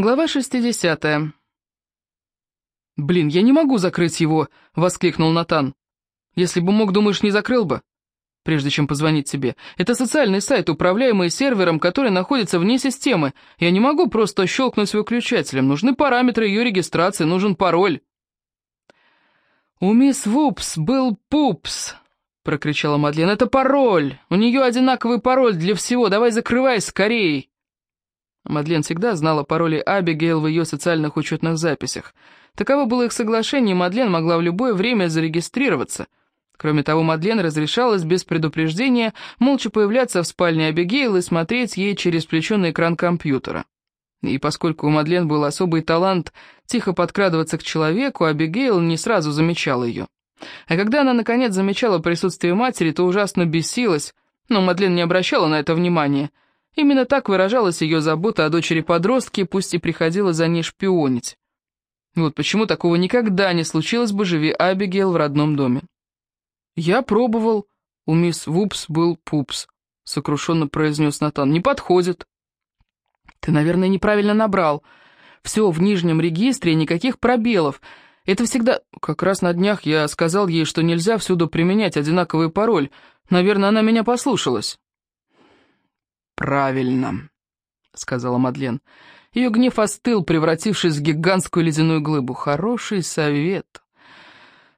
Глава 60. «Блин, я не могу закрыть его!» — воскликнул Натан. «Если бы мог, думаешь, не закрыл бы?» Прежде чем позвонить тебе. Это социальный сайт, управляемый сервером, который находится вне системы. Я не могу просто щелкнуть выключателем. Нужны параметры ее регистрации, нужен пароль. «У мисс Вупс был пупс!» — прокричала Мадлен. «Это пароль! У нее одинаковый пароль для всего. Давай закрывай скорей!» Мадлен всегда знала пароли Абигейл в ее социальных учетных записях. Таково было их соглашение, и Мадлен могла в любое время зарегистрироваться. Кроме того, Мадлен разрешалась без предупреждения молча появляться в спальне Абигейл и смотреть ей через плечо на экран компьютера. И поскольку у Мадлен был особый талант тихо подкрадываться к человеку, Абигейл не сразу замечала ее. А когда она, наконец, замечала присутствие матери, то ужасно бесилась, но Мадлен не обращала на это внимания — Именно так выражалась ее забота о дочери-подростке, пусть и приходила за ней шпионить. Вот почему такого никогда не случилось бы, живи Абигейл в родном доме. «Я пробовал, у мисс Вупс был пупс», — сокрушенно произнес Натан. «Не подходит». «Ты, наверное, неправильно набрал. Все в нижнем регистре, никаких пробелов. Это всегда... Как раз на днях я сказал ей, что нельзя всюду применять одинаковый пароль. Наверное, она меня послушалась». «Правильно», — сказала Мадлен. Ее гнев остыл, превратившись в гигантскую ледяную глыбу. «Хороший совет.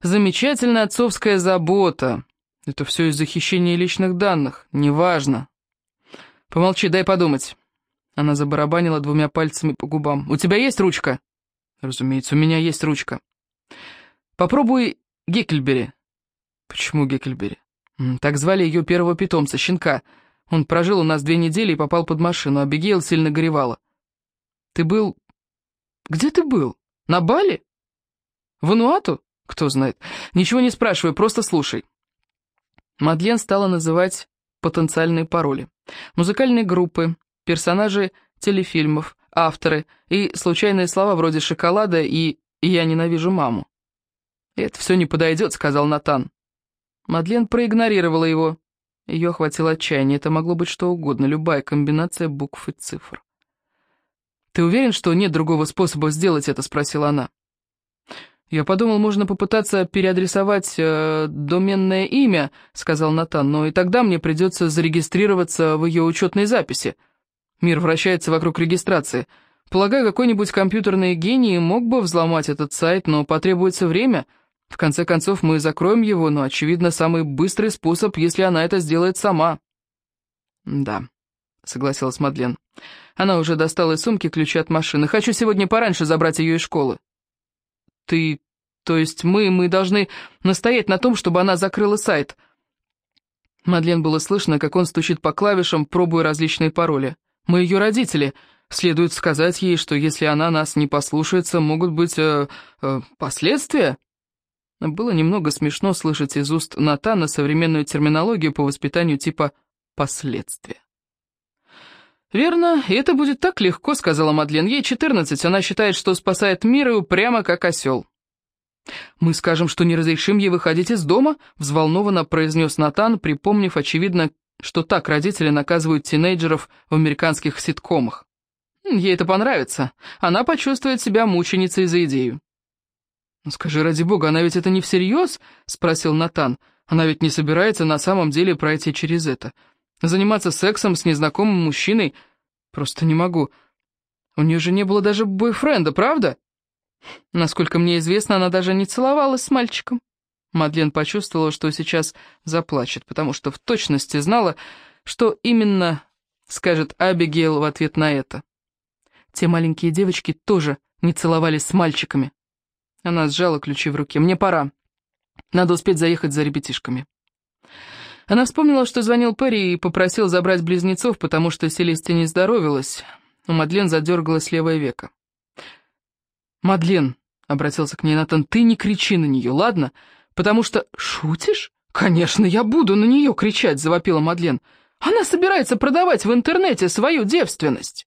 Замечательная отцовская забота. Это все из захищения личных данных. Неважно. Помолчи, дай подумать». Она забарабанила двумя пальцами по губам. «У тебя есть ручка?» «Разумеется, у меня есть ручка». «Попробуй Геккельбери». «Почему Геккельбери?» «Так звали ее первого питомца, щенка». Он прожил у нас две недели и попал под машину, а Бигейл сильно горевала. Ты был... Где ты был? На Бали? В Ануату? Кто знает. Ничего не спрашивай, просто слушай. Мадлен стала называть потенциальные пароли. Музыкальные группы, персонажи телефильмов, авторы и случайные слова вроде «шоколада» и «я ненавижу маму». «Это все не подойдет», — сказал Натан. Мадлен проигнорировала его. Ее охватило отчаяние, это могло быть что угодно, любая комбинация букв и цифр. «Ты уверен, что нет другого способа сделать это?» — спросила она. «Я подумал, можно попытаться переадресовать э, доменное имя», — сказал Натан, «но и тогда мне придется зарегистрироваться в ее учетной записи. Мир вращается вокруг регистрации. Полагаю, какой-нибудь компьютерный гений мог бы взломать этот сайт, но потребуется время». В конце концов, мы закроем его, но, очевидно, самый быстрый способ, если она это сделает сама». «Да», — согласилась Мадлен. Она уже достала из сумки ключи от машины. «Хочу сегодня пораньше забрать ее из школы». «Ты... то есть мы... мы должны настоять на том, чтобы она закрыла сайт». Мадлен было слышно, как он стучит по клавишам, пробуя различные пароли. «Мы ее родители. Следует сказать ей, что если она нас не послушается, могут быть... Э, э, последствия». Было немного смешно слышать из уст Натана современную терминологию по воспитанию типа «последствия». «Верно, и это будет так легко», — сказала Мадлен. «Ей 14, она считает, что спасает мир и упрямо как осел». «Мы скажем, что не разрешим ей выходить из дома», — взволнованно произнес Натан, припомнив, очевидно, что так родители наказывают тинейджеров в американских ситкомах. «Ей это понравится. Она почувствует себя мученицей за идею». «Ну скажи, ради бога, она ведь это не всерьез?» — спросил Натан. «Она ведь не собирается на самом деле пройти через это. Заниматься сексом с незнакомым мужчиной просто не могу. У нее же не было даже бойфренда, правда?» Насколько мне известно, она даже не целовалась с мальчиком. Мадлен почувствовала, что сейчас заплачет, потому что в точности знала, что именно скажет Абигейл в ответ на это. Те маленькие девочки тоже не целовались с мальчиками. Она сжала ключи в руке. «Мне пора. Надо успеть заехать за ребятишками». Она вспомнила, что звонил Перри и попросил забрать близнецов, потому что Селесте не здоровилась. У Мадлен задергалось левое веко. «Мадлен», — обратился к ней Натан, — «ты не кричи на нее, ладно? Потому что...» «Шутишь? Конечно, я буду на нее кричать», — завопила Мадлен. «Она собирается продавать в интернете свою девственность».